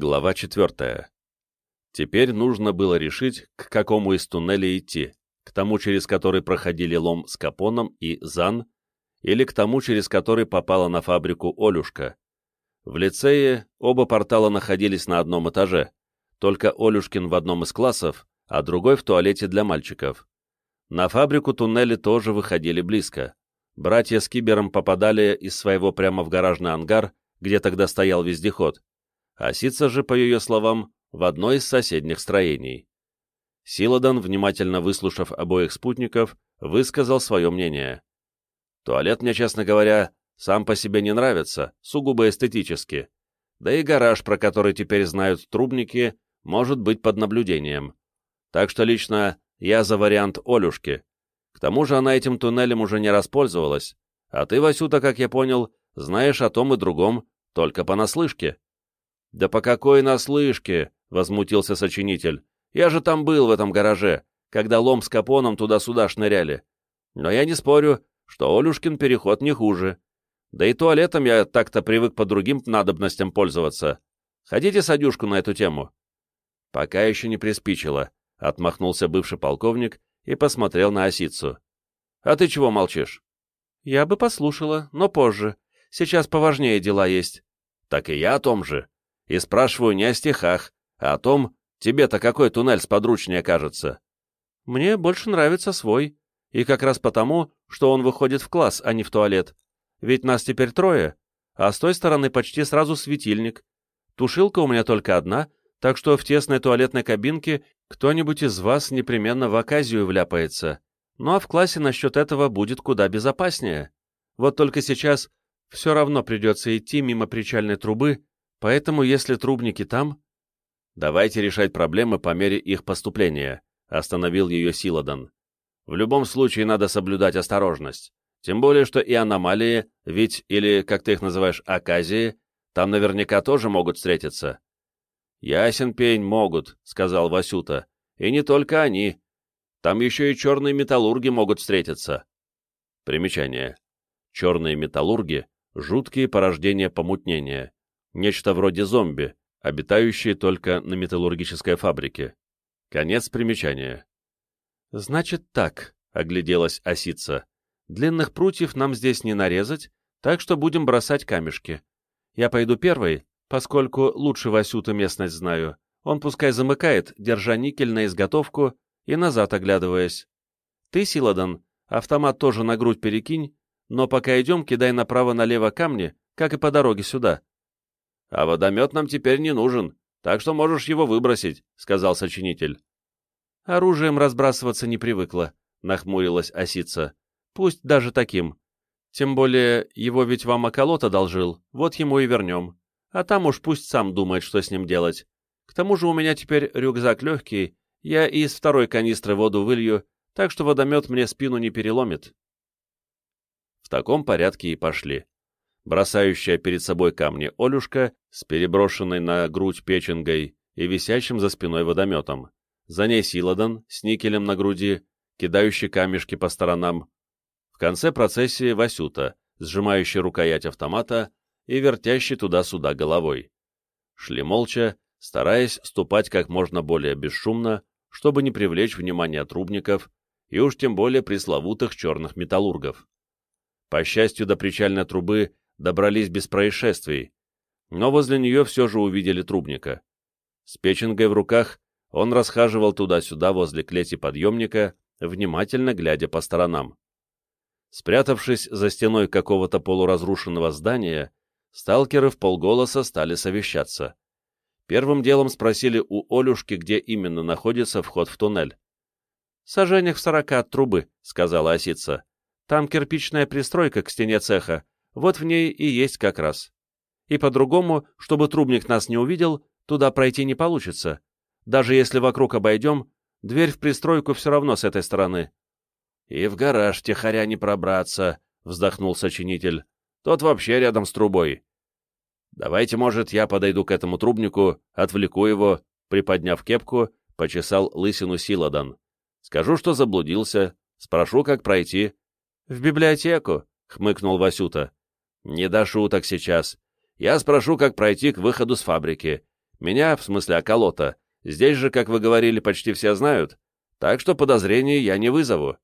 Глава четвертая. Теперь нужно было решить, к какому из туннелей идти, к тому, через который проходили лом с Капоном и Зан, или к тому, через который попала на фабрику Олюшка. В лицее оба портала находились на одном этаже, только Олюшкин в одном из классов, а другой в туалете для мальчиков. На фабрику туннели тоже выходили близко. Братья с Кибером попадали из своего прямо в гаражный ангар, где тогда стоял вездеход, а Сица же, по ее словам, в одной из соседних строений. Силадан, внимательно выслушав обоих спутников, высказал свое мнение. «Туалет мне, честно говоря, сам по себе не нравится, сугубо эстетически. Да и гараж, про который теперь знают трубники, может быть под наблюдением. Так что лично я за вариант Олюшки. К тому же она этим туннелем уже не распользовалась, а ты, Васюта, как я понял, знаешь о том и другом, только понаслышке. «Да по какой наслышке?» — возмутился сочинитель. «Я же там был, в этом гараже, когда лом с капоном туда-сюда шныряли. Но я не спорю, что Олюшкин переход не хуже. Да и туалетом я так-то привык по другим надобностям пользоваться. Хотите садюшку на эту тему?» «Пока еще не приспичило», — отмахнулся бывший полковник и посмотрел на осицу. «А ты чего молчишь?» «Я бы послушала, но позже. Сейчас поважнее дела есть». «Так и я о том же и спрашиваю не о стихах, а о том, тебе-то какой туннель сподручнее кажется. Мне больше нравится свой, и как раз потому, что он выходит в класс, а не в туалет. Ведь нас теперь трое, а с той стороны почти сразу светильник. Тушилка у меня только одна, так что в тесной туалетной кабинке кто-нибудь из вас непременно в оказию вляпается. Ну а в классе насчет этого будет куда безопаснее. Вот только сейчас все равно придется идти мимо причальной трубы, Поэтому, если трубники там... Давайте решать проблемы по мере их поступления, остановил ее Силадан. В любом случае надо соблюдать осторожность. Тем более, что и аномалии, ведь, или, как ты их называешь, оказии, там наверняка тоже могут встретиться. «Ясен пень, могут», — сказал Васюта. «И не только они. Там еще и черные металлурги могут встретиться». Примечание. Черные металлурги — жуткие порождения помутнения нечто вроде зомби, обитающие только на металлургической фабрике. Конец примечания. «Значит так», — огляделась осица, — «длинных прутьев нам здесь не нарезать, так что будем бросать камешки. Я пойду первой, поскольку лучше Васюта местность знаю. Он пускай замыкает, держа никель на изготовку и назад оглядываясь. Ты, Силадан, автомат тоже на грудь перекинь, но пока идем, кидай направо-налево камни, как и по дороге сюда. «А водомет нам теперь не нужен, так что можешь его выбросить», — сказал сочинитель. «Оружием разбрасываться не привыкла», — нахмурилась осица. «Пусть даже таким. Тем более, его ведь вам околот одолжил, вот ему и вернем. А там уж пусть сам думает, что с ним делать. К тому же у меня теперь рюкзак легкий, я из второй канистры воду вылью, так что водомет мне спину не переломит». В таком порядке и пошли бросающая перед собой камни Олюшка с переброшенной на грудь печенгой и висящим за спиной водометом. За ней Силадан с никелем на груди, кидающий камешки по сторонам. В конце процессии Васюта, сжимающий рукоять автомата и вертящий туда-сюда головой. Шли молча, стараясь ступать как можно более бесшумно, чтобы не привлечь внимание трубников и уж тем более пресловутых черных металлургов. По счастью, до причальной трубы добрались без происшествий, но возле нее все же увидели трубника. С печенгой в руках он расхаживал туда-сюда возле клети подъемника, внимательно глядя по сторонам. Спрятавшись за стеной какого-то полуразрушенного здания, сталкеры в полголоса стали совещаться. Первым делом спросили у Олюшки, где именно находится вход в туннель. «Сажениях в сорока от трубы», — сказала осица. «Там кирпичная пристройка к стене цеха, вот в ней и есть как раз. И по-другому, чтобы трубник нас не увидел, туда пройти не получится. Даже если вокруг обойдем, дверь в пристройку все равно с этой стороны. — И в гараж тихоря не пробраться, — вздохнул сочинитель. — Тот вообще рядом с трубой. — Давайте, может, я подойду к этому трубнику, отвлеку его, приподняв кепку, почесал лысину Силадан. Скажу, что заблудился, спрошу, как пройти. — В библиотеку, — хмыкнул Васюта. «Не до шуток сейчас. Я спрошу, как пройти к выходу с фабрики. Меня, в смысле околота, здесь же, как вы говорили, почти все знают, так что подозрений я не вызову».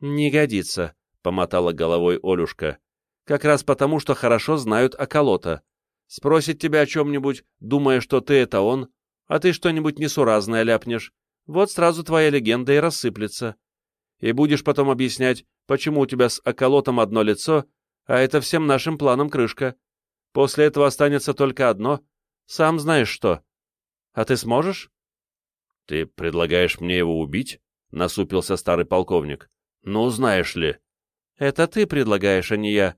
«Не годится», — помотала головой Олюшка. «Как раз потому, что хорошо знают околота. Спросит тебя о чем-нибудь, думая, что ты — это он, а ты что-нибудь несуразное ляпнешь. Вот сразу твоя легенда и рассыплется. И будешь потом объяснять, почему у тебя с околотом одно лицо, а это всем нашим планам крышка. После этого останется только одно. Сам знаешь что. А ты сможешь? — Ты предлагаешь мне его убить? — насупился старый полковник. — Ну, знаешь ли. — Это ты предлагаешь, а не я.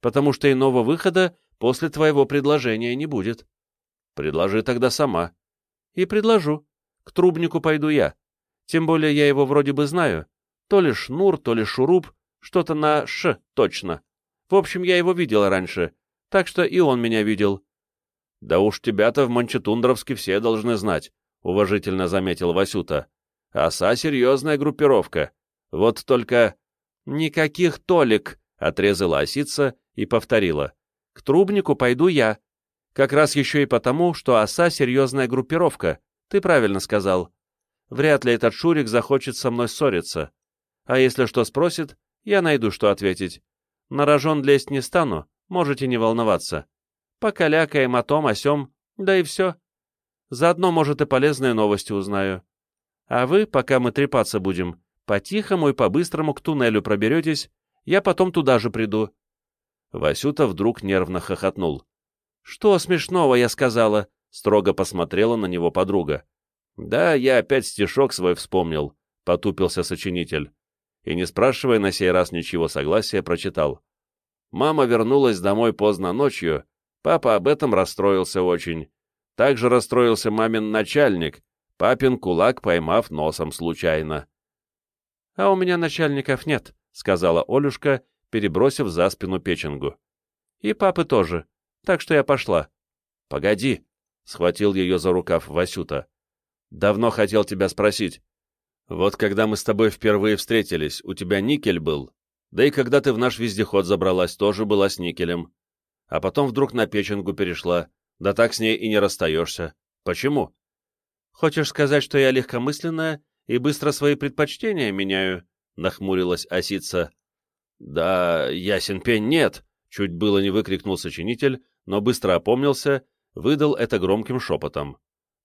Потому что иного выхода после твоего предложения не будет. — Предложи тогда сама. — И предложу. К трубнику пойду я. Тем более я его вроде бы знаю. То ли шнур, то ли шуруп, что-то на «ш» точно. В общем, я его видел раньше, так что и он меня видел. — Да уж тебя-то в Манчетундровске все должны знать, — уважительно заметил Васюта. — Оса — серьезная группировка. Вот только... — Никаких толик, — отрезала осица и повторила. — К трубнику пойду я. Как раз еще и потому, что оса — серьезная группировка. Ты правильно сказал. Вряд ли этот Шурик захочет со мной ссориться. А если что спросит, я найду, что ответить. На рожон лезть не стану, можете не волноваться. Покалякаем о том, о сём, да и все. Заодно, может, и полезные новости узнаю. А вы, пока мы трепаться будем, по-тихому и по-быстрому к туннелю проберетесь, я потом туда же приду. Васюта вдруг нервно хохотнул. — Что смешного, я сказала? Строго посмотрела на него подруга. «Да, я опять стишок свой вспомнил», — потупился сочинитель. И, не спрашивая на сей раз ничего согласия, прочитал. Мама вернулась домой поздно ночью, папа об этом расстроился очень. Также расстроился мамин начальник, папин кулак поймав носом случайно. — А у меня начальников нет, — сказала Олюшка, перебросив за спину печенгу. — И папы тоже, так что я пошла. — Погоди, Схватил ее за рукав Васюта. «Давно хотел тебя спросить. Вот когда мы с тобой впервые встретились, у тебя никель был? Да и когда ты в наш вездеход забралась, тоже была с никелем. А потом вдруг на печенку перешла. Да так с ней и не расстаешься. Почему?» «Хочешь сказать, что я легкомысленная и быстро свои предпочтения меняю?» — нахмурилась осица. «Да, ясен пень, нет!» — чуть было не выкрикнул сочинитель, но быстро опомнился выдал это громким шепотом.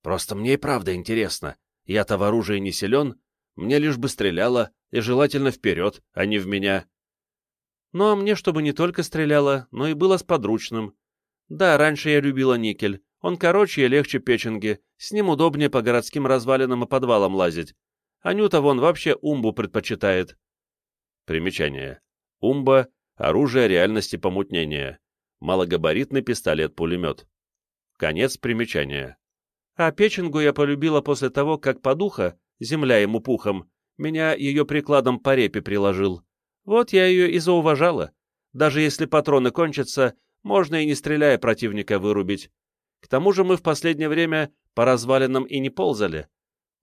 «Просто мне и правда интересно. Я-то в оружии не силен, мне лишь бы стреляло, и желательно вперед, а не в меня». «Ну, а мне, чтобы не только стреляло, но и было с подручным. Да, раньше я любила никель. Он короче и легче печенги, с ним удобнее по городским развалинам и подвалам лазить. Анюта вон вообще умбу предпочитает». Примечание. Умба — оружие реальности помутнения. Малогабаритный пистолет-пулемет. Конец примечания. А печенгу я полюбила после того, как подуха, земля ему пухом, меня ее прикладом по репе приложил. Вот я ее и зауважала. Даже если патроны кончатся, можно и не стреляя противника вырубить. К тому же мы в последнее время по развалинам и не ползали.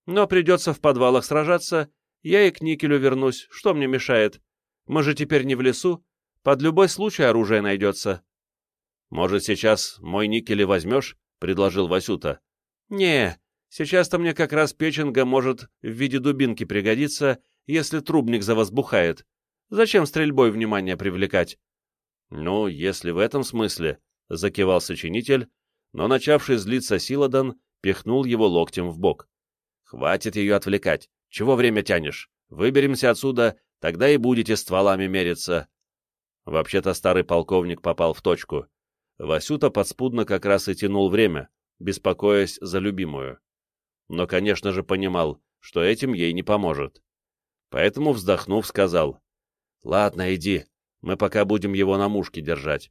Но придется в подвалах сражаться, я и к никелю вернусь, что мне мешает? Мы же теперь не в лесу, под любой случай оружие найдется. «Может, сейчас мой никель возьмешь?» — предложил Васюта. «Не, сейчас-то мне как раз печенга может в виде дубинки пригодиться, если трубник завозбухает. Зачем стрельбой внимание привлекать?» «Ну, если в этом смысле», — закивал сочинитель, но начавший злиться Силадан пихнул его локтем в бок. «Хватит ее отвлекать. Чего время тянешь? Выберемся отсюда, тогда и будете стволами мериться». Вообще-то старый полковник попал в точку. Васюта подспудно как раз и тянул время, беспокоясь за любимую. Но, конечно же, понимал, что этим ей не поможет. Поэтому, вздохнув, сказал, «Ладно, иди, мы пока будем его на мушке держать».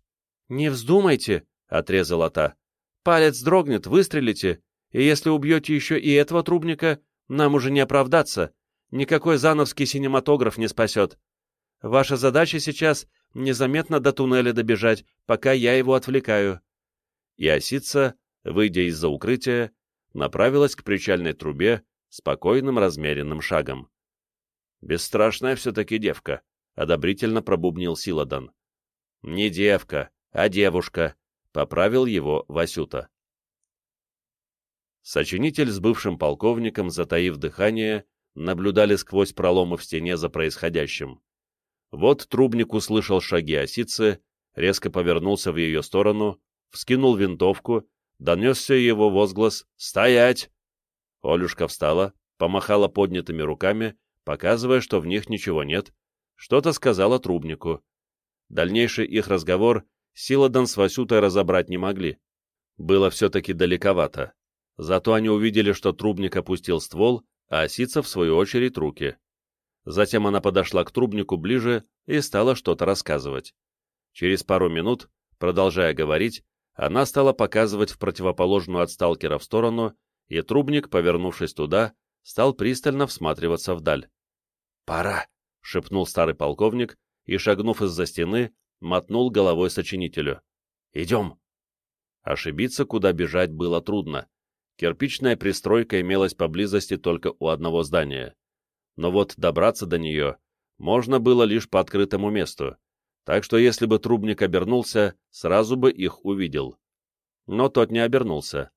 «Не вздумайте», — отрезала та. «Палец дрогнет, выстрелите, и если убьете еще и этого трубника, нам уже не оправдаться, никакой зановский синематограф не спасет. Ваша задача сейчас незаметно до туннеля добежать, пока я его отвлекаю. И осица, выйдя из-за укрытия, направилась к причальной трубе спокойным размеренным шагом. «Бесстрашная все-таки девка», — одобрительно пробубнил Силадан. «Не девка, а девушка», — поправил его Васюта. Сочинитель с бывшим полковником, затаив дыхание, наблюдали сквозь проломы в стене за происходящим. Вот трубник услышал шаги осицы, резко повернулся в ее сторону, вскинул винтовку, донесся его возглас «Стоять!». Олюшка встала, помахала поднятыми руками, показывая, что в них ничего нет, что-то сказала трубнику. Дальнейший их разговор Силадан с Васютой разобрать не могли. Было все-таки далековато. Зато они увидели, что трубник опустил ствол, а осица, в свою очередь, руки. Затем она подошла к трубнику ближе и стала что-то рассказывать. Через пару минут, продолжая говорить, она стала показывать в противоположную от сталкера в сторону, и трубник, повернувшись туда, стал пристально всматриваться вдаль. «Пора!» — шепнул старый полковник и, шагнув из-за стены, мотнул головой сочинителю. «Идем!» Ошибиться, куда бежать, было трудно. Кирпичная пристройка имелась поблизости только у одного здания. Но вот добраться до нее можно было лишь по открытому месту, так что если бы трубник обернулся, сразу бы их увидел. Но тот не обернулся.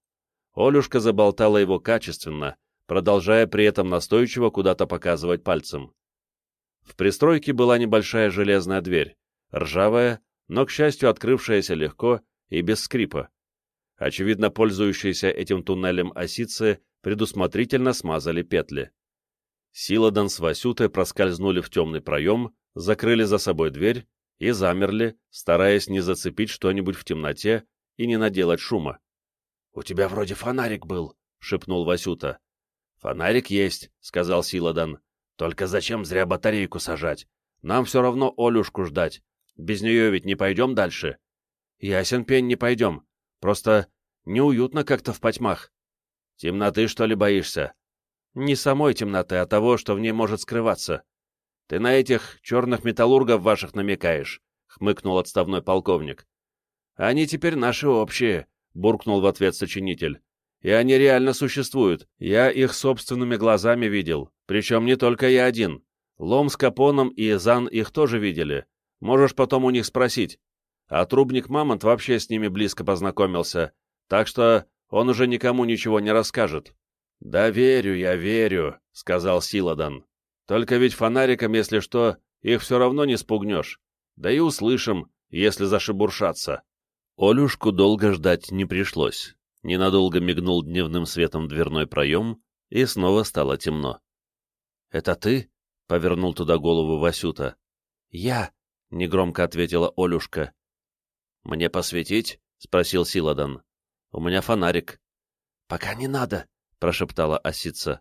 Олюшка заболтала его качественно, продолжая при этом настойчиво куда-то показывать пальцем. В пристройке была небольшая железная дверь, ржавая, но, к счастью, открывшаяся легко и без скрипа. Очевидно, пользующиеся этим туннелем осицы предусмотрительно смазали петли. Силадан с Васютой проскользнули в темный проем, закрыли за собой дверь и замерли, стараясь не зацепить что-нибудь в темноте и не наделать шума. — У тебя вроде фонарик был, — шепнул Васюта. — Фонарик есть, — сказал Силадан. — Только зачем зря батарейку сажать? Нам все равно Олюшку ждать. Без нее ведь не пойдем дальше. — Ясен пень, не пойдем. Просто неуютно как-то в потьмах. Темноты, что ли, боишься? Не самой темноты, а того, что в ней может скрываться. Ты на этих черных металлургов ваших намекаешь, — хмыкнул отставной полковник. Они теперь наши общие, — буркнул в ответ сочинитель. И они реально существуют. Я их собственными глазами видел. Причем не только я один. Лом с Капоном и Зан их тоже видели. Можешь потом у них спросить а трубник Мамонт вообще с ними близко познакомился, так что он уже никому ничего не расскажет. — Да верю я, верю, — сказал Силадан. — Только ведь фонариком, если что, их все равно не спугнешь. Да и услышим, если зашебуршаться. Олюшку долго ждать не пришлось. Ненадолго мигнул дневным светом дверной проем, и снова стало темно. — Это ты? — повернул туда голову Васюта. — Я, — негромко ответила Олюшка. «Мне посветить?» — спросил Силадан. «У меня фонарик». «Пока не надо», — прошептала осица.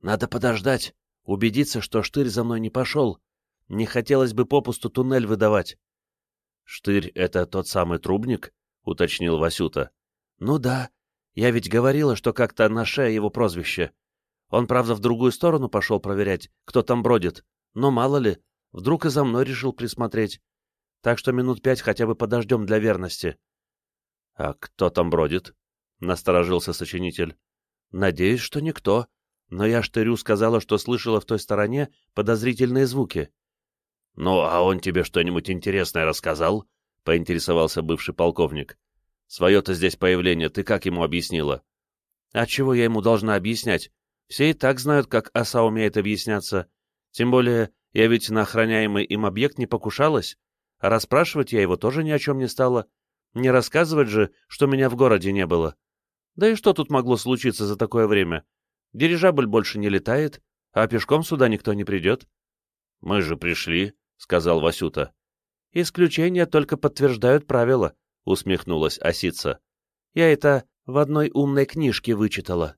«Надо подождать, убедиться, что Штырь за мной не пошел. Не хотелось бы попусту туннель выдавать». «Штырь — это тот самый трубник?» — уточнил Васюта. «Ну да. Я ведь говорила, что как-то на шее его прозвище. Он, правда, в другую сторону пошел проверять, кто там бродит. Но мало ли, вдруг и за мной решил присмотреть так что минут пять хотя бы подождем для верности. — А кто там бродит? — насторожился сочинитель. — Надеюсь, что никто, но я Штырю сказала, что слышала в той стороне подозрительные звуки. — Ну, а он тебе что-нибудь интересное рассказал? — поинтересовался бывший полковник. — Свое-то здесь появление ты как ему объяснила? — А чего я ему должна объяснять? Все и так знают, как оса умеет объясняться. Тем более, я ведь на охраняемый им объект не покушалась. А расспрашивать я его тоже ни о чем не стала. Не рассказывать же, что меня в городе не было. Да и что тут могло случиться за такое время? Дирижабль больше не летает, а пешком сюда никто не придет. — Мы же пришли, — сказал Васюта. — Исключения только подтверждают правила, — усмехнулась осица. — Я это в одной умной книжке вычитала.